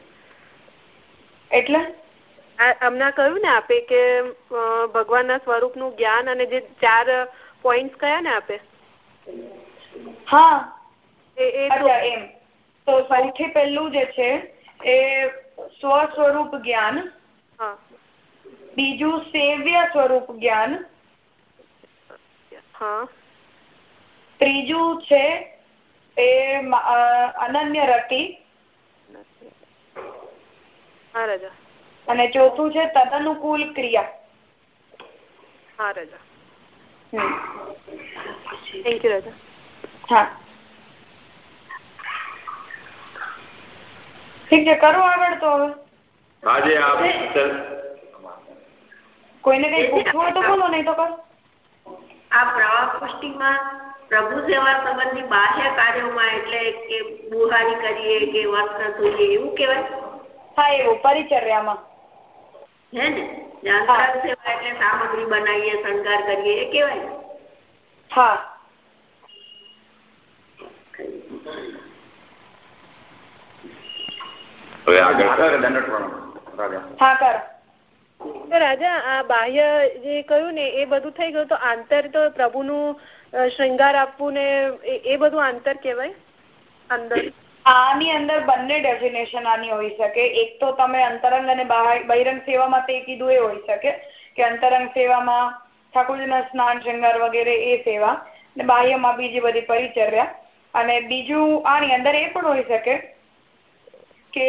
એટલે? હમણાં કહ્યું ને આપે કે ભગવાનના સ્વરૂપનું જ્ઞાન અને જે ચાર પોઈન્ટ કયા ને આપે? હા. એમ. તો સૌથી પહેલું જે છે એ સ્વ સ્વરૂપ જ્ઞાન બીજું સેવ્ય સ્વરૂપ જ્ઞાન. ત્રીજું છે એ અનન્ય રતિ. અને ચોથું છે તદનુકૂલ ક્રિયા. હા રાજા. થેન્ક યુ રાજા. હા. ઠીક છે કરો આગળ તો હવે. આજે આપ કોઈને કઈ પૂછવું હોય તો બોલો નહીં તો કરો. આ પ્રવાહ પુષ્ટિમાં પ્રભુ સેવા સંબંધી બાહ્ય કાર્યોમાં એટલે કે બુહારી કરીએ કે વસ્ત્ર ધોઈએ એવું કેવાય હા એવું પરિચર્યામાં. હે ને? અંતરંગ સેવા એટલે સામગ્રી બનાવીએ શણગાર કરીએ એ કેવાય હા. હવે આગળ હા કર. રાજા આ બાહ્ય જે કહ્યું ને એ બધું થઈ ગયું તો આંતર તો પ્રભુનું શૃંગાર આપવું ને એ બધું આંતર કેવાય અંદર. આની અંદર બંને ડેફિનેશન આની હોઈ શકે. એક તો તમે અંતરંગ અને બહિરંગ સેવામાં તે કીધું એ હોઈ શકે કે અંતરંગ સેવામાં ઠાકોરજીના સ્નાન શૃંગાર વગેરે એ સેવા ને બાહ્યમાં બીજી બધી પરિચર્યા. અને બીજું આની અંદર એ પણ હોઈ શકે કે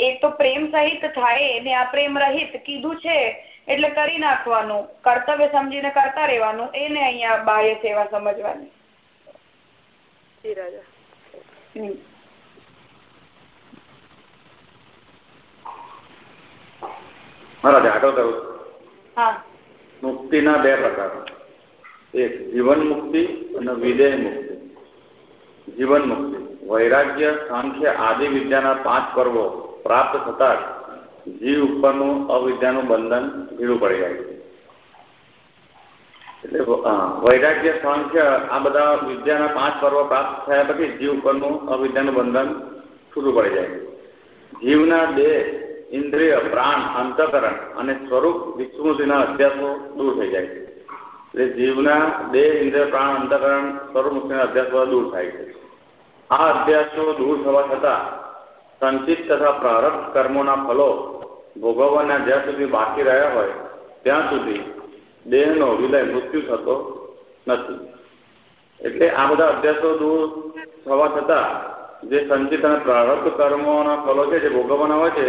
એક તો પ્રેમ સહિત થાય ને આ પ્રેમ રહિત કીધું છે એટલે કરી નાખવાનું કર્તવ્ય સમજીને કરતા રહેવાનું એને અહીંયા બાહ્ય સેવા સમજવાની. મહારાજ આગળ કરું. મુક્તિના બે પ્રકાર. એક જીવન મુક્તિ અને વિદેહ મુક્તિ. જીવન મુક્તિ. વૈરાગ્ય સાંખ્ય આદિ વિદ્યાના પાંચ પર્વો પ્રાપ્ત થતા જીવ ઉપરનું અવિદ્યાનું બંધન ઢીલું પડી જાય છે. એટલે વૈરાગ્ય સાંખ્ય આ બધા વિદ્યાના પાંચ પર્વ પ્રાપ્ત થયા પછી જીવ ઉપરનું અવિદ્યાનું બંધન છૂટું પડી જાય જીવના દેહ ઇન્દ્રિય, પ્રાણ, અંતકરણ અને સ્વરૂપ વિસ્મૃતિના અભ્યાસો દૂર થઈ જાય છે. એટલે જીવના દેહ ઇન્દ્રિય, પ્રાણ, અંતકરણ સ્વરૂપ મુક્તિના અભ્યાસો દૂર થાય છે. આ અભ્યાસો દૂર થવા છતાં સંચિત તથા પ્રારબ્ધ કર્મોના ફલો ભોગવવાના જ્યાં સુધી બાકી રહ્યા હોય, ત્યાં સુધી દેહનો વિલય મૃત્યુ થતો નથી. એટલે આ બધા અભ્યાસો દૂર થવા છતાં જે સંચિત અને પ્રારબ્ધ કર્મોના ફલો છે, જે ભોગવવાના હોય છે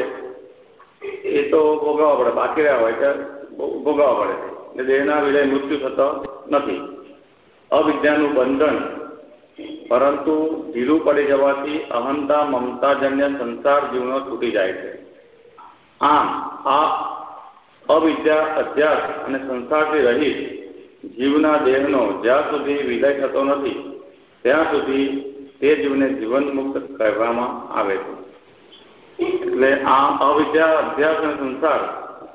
એ તો ભોગવવા પડે, બાકી રહ્યા હોય કે ભોગવવા પડે. એટલે દેહના વિલય મૃત્યુ થતો નથી. અવિદ્યાનું બંધન. પરંતુ ઢીલું પડી જવાથી અહંતા મમતાજન્ય સંસાર જીવનો તૂટી જાય છે. આમ, આ અવિદ્યા, અધ્યાસ અને સંસારથી રહી જીવના દેહનો જ્યાં સુધી વિલય થતો નથી, ત્યાં સુધી તે જીવને જીવન મુક્ત કહેવામાં આવે છે. એટલે આ અવિદ્યા અભ્યાસ અને સંસાર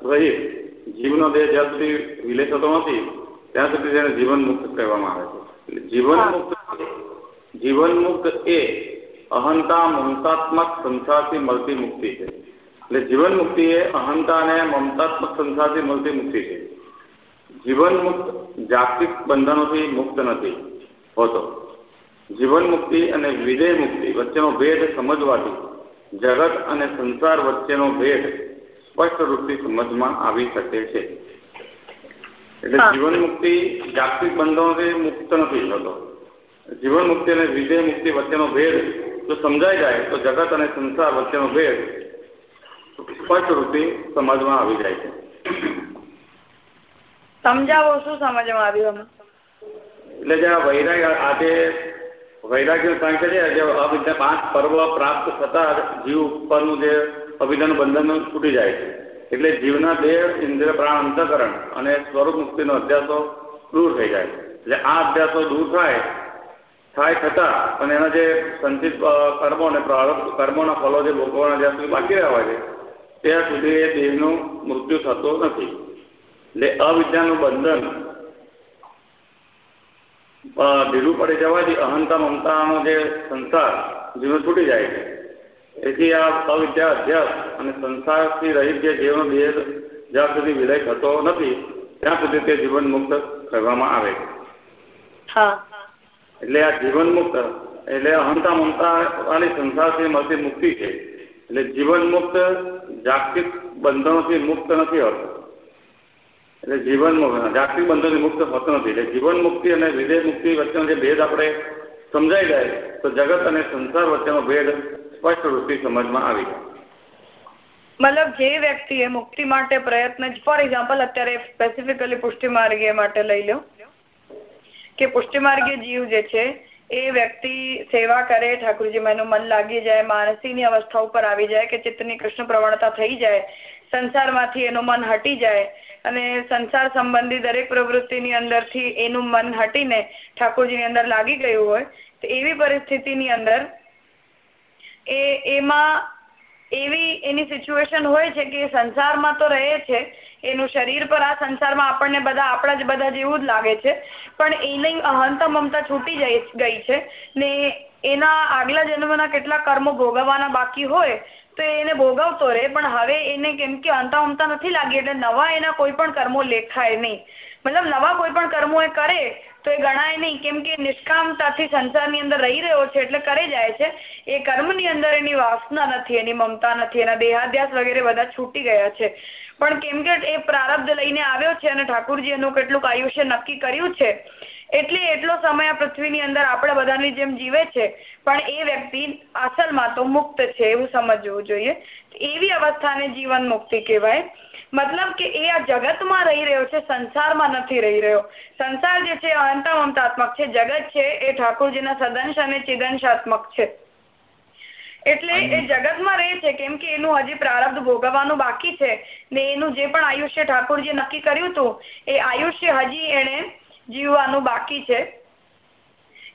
રહિત જીવનો દેહ જ્યાં સુધી વિલય થતો નથી ત્યાં સુધી તેને જીવન મુક્ત કહેવામાં આવે છે. જીવન મુક્ત જીવન મુક્ત એ અહંતા મમતાત્મક સંસારથી મળતી મુક્તિ છે. એટલે જીવન મુક્તિ એ અહંતા અને મમતાત્મક સંસારથી મળતી મુક્તિ છે. જીવન મુક્ત જાગતિક બંધનોથી મુક્ત નથી હોતો. જીવન મુક્તિ અને વિદેહ મુક્તિ વચ્ચેનો ભેદ સમજવાથી જગત અને સંસાર વચ્ચેનો ભેદ સ્પષ્ટ રૂપથી સમજમાં આવી શકે છે. એટલે જીવન મુક્તિ જાગતિક બંધનોથી મુક્ત નથી થતો. જીવન મુક્તિ અને વિજય મુક્તિ વચ્ચેનો ભેદ જો સમજાઈ જાય તો જગત અને સંસાર વચ્ચેનો ભેદ સ્પષ્ટ રૂપે સમજમાં આવી જાય છે. સમજાવો શું સમજમાં આવ્યું એટલે જે વૈરાગ આજે વૈરાગ્ય સાંખ્ય છે જે અવિદ્યા પાંચ પર્વ પ્રાપ્ત થતા જીવ ઉપરનું જે અવિદ્યાનું બંધન છૂટી જાય છે. એટલે જીવના દેહ ઇન્દ્રિય પ્રાણ અંતકરણ અને સ્વરૂપ મુક્તિનો અભ્યાસો દૂર થઈ જાય એટલે આ અભ્યાસો દૂર થાય થાય છતાં અને એના જે સંચિત કર્મો અને પ્રારંભ કર્મોના ફલો જે ભોગવવાના જ્યાં સુધી બાકી રહ્યા હોય છે, ત્યાં સુધી એ દેહનું મૃત્યુ થતું નથી. એટલે અવિદ્યાનું બંધન ઢીલું પડી જવાથી અહંતા મમતાનો જે સંસાર જીવન છૂટી જાય છે. એથી આ અવિદ્યા અધ્યાસ અને સંસારથી રહિત જે જીવન દેહ જ્યાં સુધી વિલય થતો નથી ત્યાં સુધી તે જીવન મુક્ત કરવામાં આવે છે. એટલે આ જીવન મુક્ત એટલે અહંતા મમતા વાળી સંસારથી મળતી મુક્તિ છે. એટલે જીવન મુક્ત જાગતિક બંધનોથી મુક્ત નથી હોતો. જીવન જાતિ બંધનથી મુક્ત હોતો નથી. એટલે જીવન મુક્તિ અને વિધેય મુક્તિ વચ્ચેનો જે ભેદ આપણે સમજાઈ જાય, તો જગત અને સંસાર વચ્ચેનો ભેદ સ્પષ્ટ રૂપે સમજમાં આવી જાય. મતલબ જે વ્યક્તિ એ મુક્તિ માટે પ્રયત્ન, ફોર એક્ઝામ્પલ અત્યારે સ્પેસિફિકલી પુષ્ટિ માર્ગે માટે લઈ લો, કે પુષ્ટિ માર્ગે જીવ જે છે, એ વ્યક્તિ સેવા કરે ઠાકોરજીમાં એનું મન લાગી જાય, માનસીની અવસ્થા ઉપર આવી જાય, કે ચિત્તની કૃષ્ણ પ્રવણતા થઈ જાય, સંસારમાંથી એનું મન હટી જાય અને સંસાર સંબંધી દરેક પ્રવૃત્તિની અંદરથી એનું મન હટીને ઠાકોરજીની અંદર લાગી ગયું હોય, તો એવી પરિસ્થિતિની અંદર એ, એમાં એવી, એની સિચ્યુએશન હોય છે કે સંસારમાં તો રહે છે, એનું શરીર પર આ સંસારમાં આપણને બધા, આપણા જ બધા જેવું જ લાગે છે, પણ એની અહંતા મમતા છૂટી ગઈ છે ને એના આગલા જન્મના કેટલા કર્મો ભોગવવાના બાકી હોય તો એને ભોગવતો રહે, પણ હવે એને કેમ કે અંતા ઉમતા નથી લાગી એટલે નવા એના કોઈ પણ કર્મો લેખાય નહીં. મતલબ નવા કોઈ પણ કર્મો એ કરે તો એ ગણાય નહીં. કેમ કે નિષ્કામતાથી સંસારની અંદર રહી રહ્યો છે એટલે કરે જાય છે. એ કર્મની અંદર એની વાસના નથી, એની મમતા નથી, એના દેહાધ્યાસ વગેરે બધા છૂટી ગયા છે. પણ કેમ કે એ પ્રારબ્ધ લઈને આવ્યો છે અને ઠાકુરજી એનું કેટલુંક આયુષ્ય નક્કી કર્યું છે. એટલે એટલો સમય આ પૃથ્વીની અંદર આપણે બધાની જેમ જીવે છે, પણ એ વ્યક્તિ અસલમાં તો મુક્ત છે એવું સમજવું જોઈએ. એવી અવસ્થાને જીવન મુક્તિ કહેવાય. મતલબ કે એ આ જગતમાં રહી રહ્યો છે, સંસારમાં નથી રહી રહ્યો. સંસાર જે છે અંતા મમતાત્મક છે. જગત છે એ ઠાકોરજીના સદંશ અને ચિદંશાત્મક છે. એટલે એ જગતમાં રહે છે, કેમ કે એનું હજી પ્રારબ્ધ ભોગવવાનું બાકી છે. ને એનું જે પણ આયુષ્ય ઠાકોરજી નક્કી કર્યું હતું, એ આયુષ્ય હજી એને જીવવાનું બાકી છે.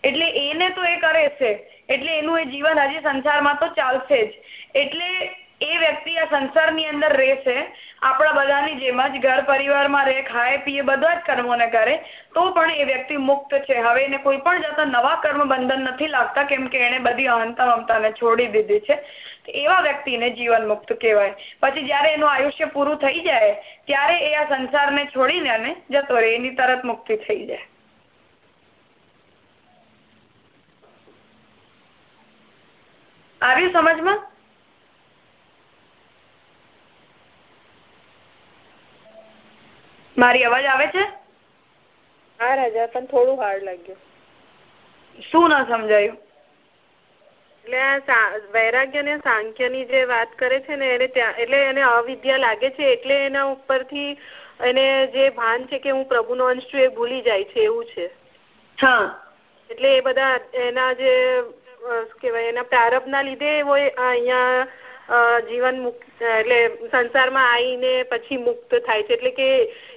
એટલે એને તો એ કરે છે. એટલે એનું એ જીવન હજી સંસારમાં તો ચાલશે જ. એટલે એ વ્યક્તિ આ સંસારની અંદર રહેશે, આપણા બધાની જેમ જ ઘર પરિવારમાં રહે, ખાય, પીએ, બધા જ કર્મોને કરે, તો પણ એ વ્યક્તિ મુક્ત છે. હવે એને કોઈ પણ જાતના નવા કર્મ બંધન નથી લાગતા, કેમ કે એને બધી અહંતા મમતાને છોડી દીધી છે. એવા વ્યક્તિને જીવન મુક્ત કહેવાય. પછી જયારે એનું આયુષ્ય પૂરું થઈ જાય, ત્યારે એ આ સંસારને છોડીને જતો રહે, એની તરત મુક્તિ થઈ જાય. આવ્યું સમજમાં? મારી અવાજ આવે છે? હા રાજા પણ થોડું હાર્ડ લાગ્યું. શું ના સમજાયું? એટલે વૈરાગ્ય ને સાંખ્યની જે વાત કરે છે ને એને ત્યાં એટલે એને અવિદ્યા લાગે છે એટલે એના ઉપરથી એને જે ભાન છે કે હું પ્રભુ નો અંશ છું એ ભૂલી જાય છે એવું છે. હા. એટલે એ બધા એના જે કેવાય એના પ્રારબ્ધ ના લીધે એવો અહીંયા જીવન મુક્ત, એટલે સંસારમાં આવીને પછી મુક્ત થાય છે. એટલે કે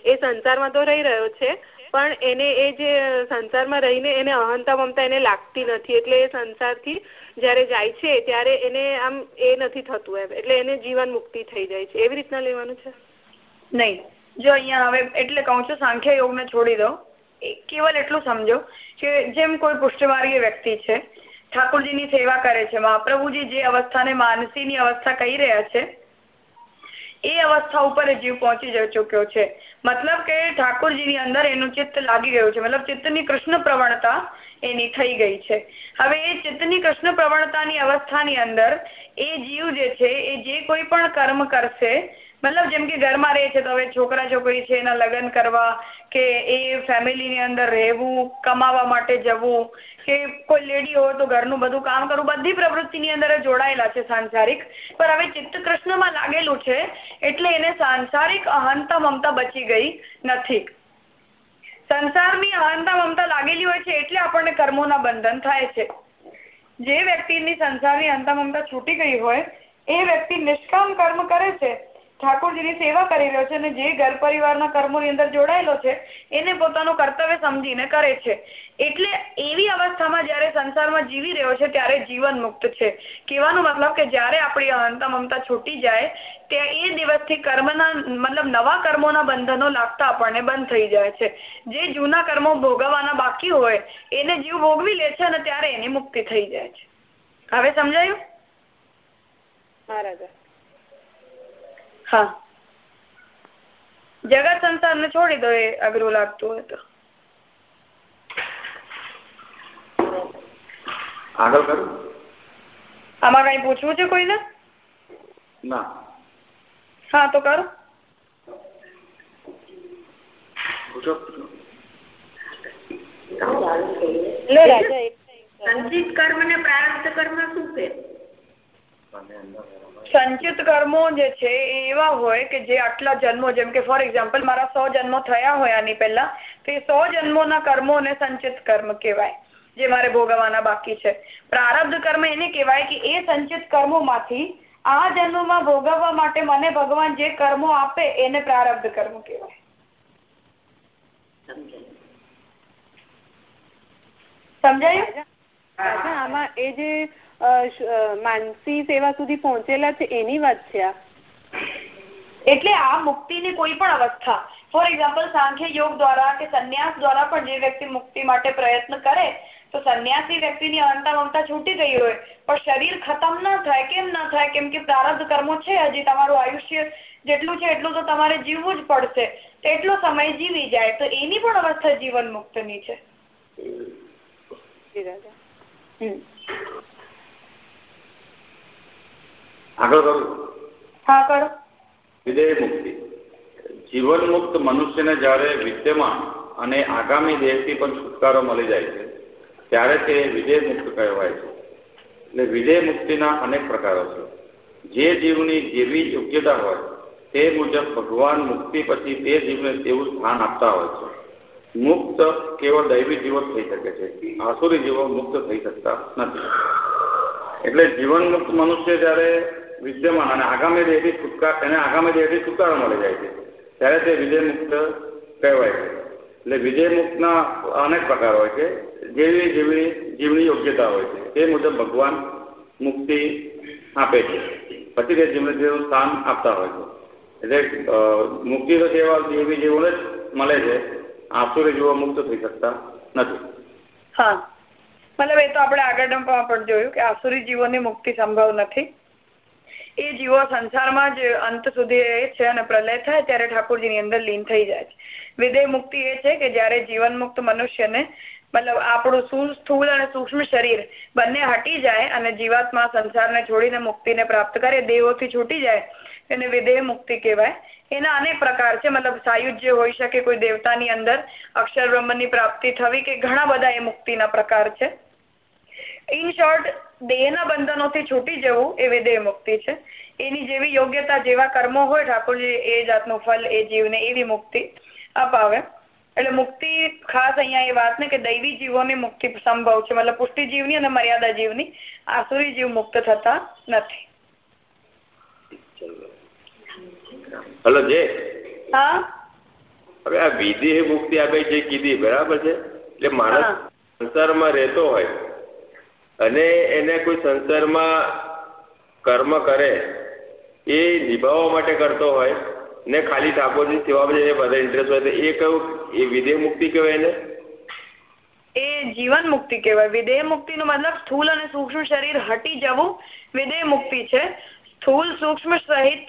એ સંસારમાં તો રહી રહ્યો છે, પણ એને એ જે સંસારમાં રહીને એને અહંતા મમતા એને લાગતી નથી. એટલે એ સંસારથી જયારે જાય છે, ત્યારે એને આમ એ નથી થતું એમ. એટલે એને જીવન મુક્તિ થઈ જાય છે. એવી રીતના લેવાનું છે? નહીં. જો અહીંયા હવે એટલે કહું છું, સાંખ્ય યોગને છોડી દો. કેવલ એટલું સમજો કે જેમ કોઈ પુષ્ટિમાર્ગી વ્યક્તિ છે ઠાકોરજીની સેવા કરે છે. મહાપ્રભુજી જે અવસ્થાને માનસીની અવસ્થા કહી રહ્યા છે, એ અવસ્થા ઉપર જીવ પહોંચી ચુક્યો છે. મતલબ કે ઠાકોરજીની અંદર એનું ચિત્ત લાગી ગયું છે. મતલબ ચિત્તની કૃષ્ણ પ્રવણતા એની થઈ ગઈ છે. હવે એ ચિત્તની કૃષ્ણ પ્રવણતાની અવસ્થાની અંદર એ જીવ જે છે, એ જે કોઈ પણ કર્મ કરશે મતલબ જેમ કે ઘરમાં રહે છે તો હવે છોકરા છોકરી છે એના લગ્ન કરવા કે એ ફેમિલીની અંદર રહેવું, કમાવા માટે જવું, કે કોઈ લેડી હોય તો ઘરનું બધું કામ કરવું, બધી પ્રવૃત્તિની અંદર જોડાયેલા છે સાંસારિક. પણ હવે ચિત્ત કૃષ્ણમાં લાગેલું છે એટલે એને સાંસારિક અહંતા મમતા બચી ગઈ નથી. સંસારની અહંતા મમતા લાગેલી હોય છે એટલે આપણને કર્મોના બંધન થાય છે. જે વ્યક્તિની સંસારની અહંતા મમતા છૂટી ગઈ હોય, એ વ્યક્તિ નિષ્કામ કર્મ કરે છે ઠાકોરજીની સેવા કરી રહ્યો છે અને જે ઘર પરિવારના કર્મોની અંદર જોડાયેલો છે, એને પોતાનું કર્તવ્ય સમજીને કરે છે. એટલે એવી અવસ્થામાં જયારે સંસારમાં જીવી રહ્યો છે, ત્યારે જીવન મુક્ત છે. કહેવાનો મતલબ કે જયારે આપણી અહંતા મમતા છૂટી જાય ત્યાં એ દિવસથી કર્મના, મતલબ નવા કર્મોના બંધનો લાગતા આપણને બંધ થઈ જાય છે. જે જૂના કર્મો ભોગવવાના બાકી હોય, એને જીવ ભોગવી લે છે અને ત્યારે એની મુક્તિ થઈ જાય છે. હવે સમજાયું? હા હા. જગત સંસાર ને છોડી દો એ અઘરું લાગતું હોય તો. આગળ કરું? આમાં કઈ પૂછવું છે કોઈને? ના. હા તો કરો. સંચિત કર્મ ને પ્રારબ્ધ કર્મ શું કે સંચિત કર્મો જે છે એ એવા હોય કે જે આટલા જન્મો, જેમ કે ફોર એક્ઝામ્પલ મારા સો જન્મો થયા હોય આની પહેલા, તો એ સો જન્મોના કર્મોને સંચિત કર્મ કહેવાય, જે મારે ભોગવવાના બાકી છે. પ્રારબ્ધ કર્મ એને કહેવાય કે એ સંચિત કર્મોમાંથી આ જન્મમાં ભોગવવા માટે મને ભગવાન જે કર્મો આપે એને પ્રારબ્ધ કર્મ કહેવાય. સમજાયું? આમાં એ જે માનસી સેવા સુધી પહોંચેલા છે એની વાત છે આ. એટલે આ મુક્તિની કોઈ પણ અવસ્થા. ફોર એક્ઝામ્પલ સાંખ્ય યોગ દ્વારા કે સંન્યાસ દ્વારા પણ જે વ્યક્તિ મુક્તિ માટે પ્રયત્ન કરે તો સંન્યાસી વ્યક્તિની અનતા મમતા છૂટી ગઈ હોય. પણ શરીર ખતમ ના થાય કેમ ના થાય? કેમ કે પ્રારબ્ધ કર્મો છે હજી તમારું આયુષ્ય જેટલું છે એટલું તો તમારે જીવવું જ પડશે. તેટલો સમય જીવી જાય. તો એની પણ અવસ્થા જીવન મુક્તની છે. આગળ કરું. હા કરો. વિધેય મુક્તિ જીવન મુક્ત મનુષ્યને જ્યારે વિદ્યમાન અને આગામી દેહથી પણ છુટકારો મળી જાય છે ત્યારે તે વિજય મુક્ત કહેવાય છે. એટલે વિજય મુક્તિના અનેક પ્રકારો છે. જે જીવની જેવી યોગ્યતા હોય તે મુજબ ભગવાન મુક્તિ પછી તે જીવને તેવું સ્થાન આપતા હોય છે. મુક્ત કેવળ દૈવી જીવો થઈ શકે છે. આસુરી જીવો મુક્ત થઈ શકતા નથી. એટલે જીવન મુક્ત મનુષ્ય જ્યારે વિદ્યમાન અને આગામી દેહથી છુટકાર એને આગામી દેહથી છુટકારો મળી જાય છે ત્યારે તે વિજય મુક્ત કહેવાય છે એટલે વિજય મુક્તના અનેક પ્રકાર હોય છે. જેવી જેવી જીવની યોગ્યતા હોય છે. તે મુજબ ભગવાન મુક્તિ આપે છે. પછી તે જીવને જેવું સ્થાન આપતા હોય છે. એટલે મુક્તિ તો જેવા જેવી જીવોને જ મળે છે. આસુરે જીવો મુક્ત થઈ શકતા નથી. હા. મતલબ એ તો આપણે આગળ પણ જોયું કે આસુરી જીવોની મુક્તિ સંભવ નથી. એ જીવો સંસારમાં જ અંત સુધી છે અને પ્રલય થાય ત્યારે ઠાકોરજીની અંદર લીન થઈ જાય છે. વિદેહ મુક્તિ એ છે કે જયારે જીવન મુક્ત મનુષ્યને મતલબ આપણું સ્થૂલ અને સૂક્ષ્મ શરીર બંને હટી જાય અને જીવાત્મા સંસારને છોડીને મુક્તિને પ્રાપ્ત કરે, દેહોથી છૂટી જાય, એને વિદેહ મુક્તિ કહેવાય. એના અનેક પ્રકાર છે. મતલબ સાયુજ્ય હોઈ શકે કોઈ દેવતાની અંદર, અક્ષર બ્રહ્મની પ્રાપ્તિ થવી કે ઘણા બધા એ મુક્તિના પ્રકાર છે. ઇન શોર્ટ દેહના બંધનોથી છૂટી જવું એ વિદેહ મુક્તિ છે. એની જેવી યોગ્યતા જેવા કર્મો હોય ઠાકોરજી એ જાતનું ફલ એ જીવને એવી મુક્તિ અપાવે. એટલે મુક્તિ ખાસ અહીંયા એ વાત ને કે દૈવી જીવોની મુક્તિ સંભવ છે. મતલબ પુષ્ટિ જીવની અને મર્યાદા જીવની આસુરી જીવ મુક્ત થતા નથી. હલો જે. હા? હવે આ વિધિ મુક્તિ આપે જે કીધી બરાબર છે? એટલે માણસ સંસારમાં રહેતો હોય અને એને કોઈ સંસારમાં કર્મ કરે એ નિભાવવા માટે કરતો હોય ને ખાલી ઠાકોરજી સેવામાં જઈને બધા ઇન્ટરેસ્ટ હોય તો એ કયું એ વિદેહ મુક્તિ કહેવાય ને એ જીવન મુક્તિ કહેવાય. વિદેહ મુક્તિ નો મતલબ સ્થૂલ અને સૂક્ષ્મ શરીર હટી જવું. વિદેહ મુક્તિ છે. સ્થૂલ સૂક્ષ્મ સહિત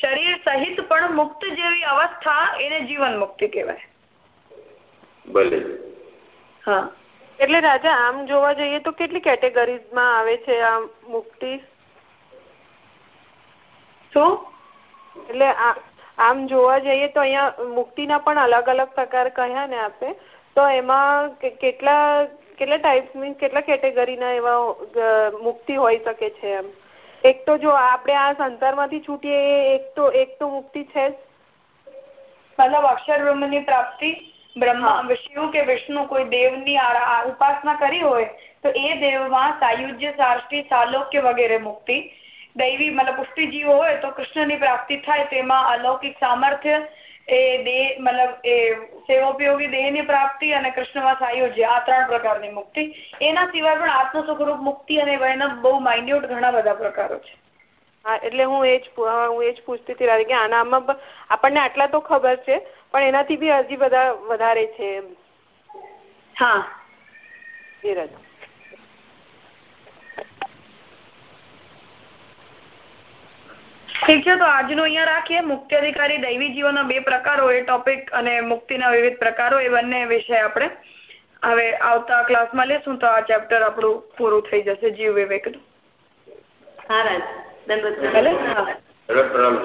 શરીર સહિત પણ મુક્ત જેવી અવસ્થા એને જીવન મુક્તિ કહેવાય. ભલે. હા. એટલે રાજા આમ જોવા જઈએ તો કેટલી કેટેગરીઝમાં આવે છે આ મુક્તિ? શું? એટલે આમ જોવા જઈએ તો અહીંયા મુક્તિના પણ અલગ અલગ પ્રકાર કહ્યા ને આપે. તો એમાં કેટલા કેટલા ટાઈપ મીન્સ કેટલા કેટેગરીના એવા મુક્તિ હોઈ શકે છે એમ? એક તો જો આપણે આ સંસારમાંથી છૂટીએ, એક તો એક તો મુક્તિ છે જ. મતલબ અક્ષર બ્રહ્મની પ્રાપ્તિ? બ્રહ્મા શિવ કે વિષ્ણુ કોઈ દેવની ઉપાસના કરી હોય તો એ દેવમાં સાયુજ્ય સાષ્ટી સાલોક્ય વગેરે મુક્તિ. દૈવી મતલબ પુષ્ટિ જીવો હોય તો કૃષ્ણની પ્રાપ્તિ થાય તેમાં અલૌકિક સામર્થ્ય એ દેહ મતલબ એ સેવોપયોગી દેહની પ્રાપ્તિ અને કૃષ્ણમાં સાયુજ્ય આ ત્રણ પ્રકારની મુક્તિ. એના સિવાય પણ આત્મ સુખરૂપ મુક્તિ અને વયના બહુ માઇન્યુટ ઘણા બધા પ્રકારો છે. હા એટલે હું એ જ હું એ જ પૂછતી હતી કે આનામાં આપણને આટલા તો ખબર છે પણ એનાથી બી હજી બધા વધારે છે એમ. હા. ધીરજ ઠીક છે તો આજનું અહીંયા રાખીએ. મુક્તિ અધિકારી દૈવી જીવનના બે પ્રકારો એ ટોપિક અને મુક્તિના વિવિધ પ્રકારો એ બંને વિશે આપણે હવે આવતા ક્લાસમાં લેશું. તો આ ચેપ્ટર આપણું પૂરું થઈ જશે. જીવ વિવેકનું. હા. રાજ પ્રણામ